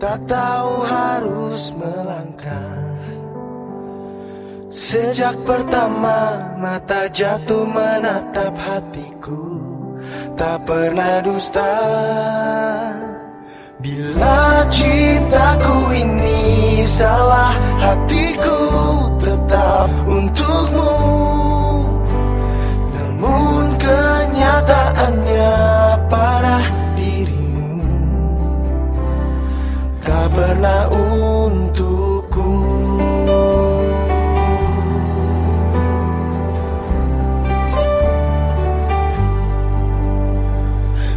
Tak tahu harus melangkah. Sejak pertama mata jatuh menatap hatiku Tak pernah dusta. Bila cintaku ini salah Hatiku Tak pernah untukku.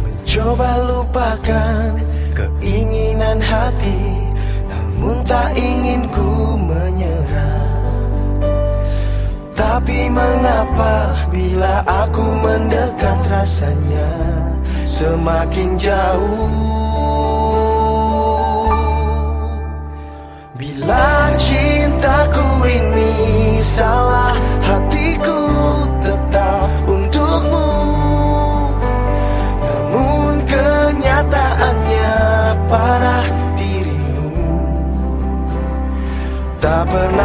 Mencoba lupakan keinginan hati Namun tak ingin ku menyerah. Tapi mengapa bila aku mendekat rasanya Semakin jauh Bila cintaku ini salah Hatiku tetap untukmu. Namun kenyataannya parah dirimu. Tak pernah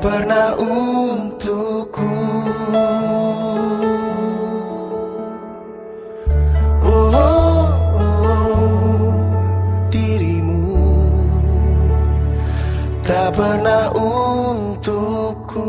pernah untukku Oh, oh, oh, dirimu tak pernah untukku.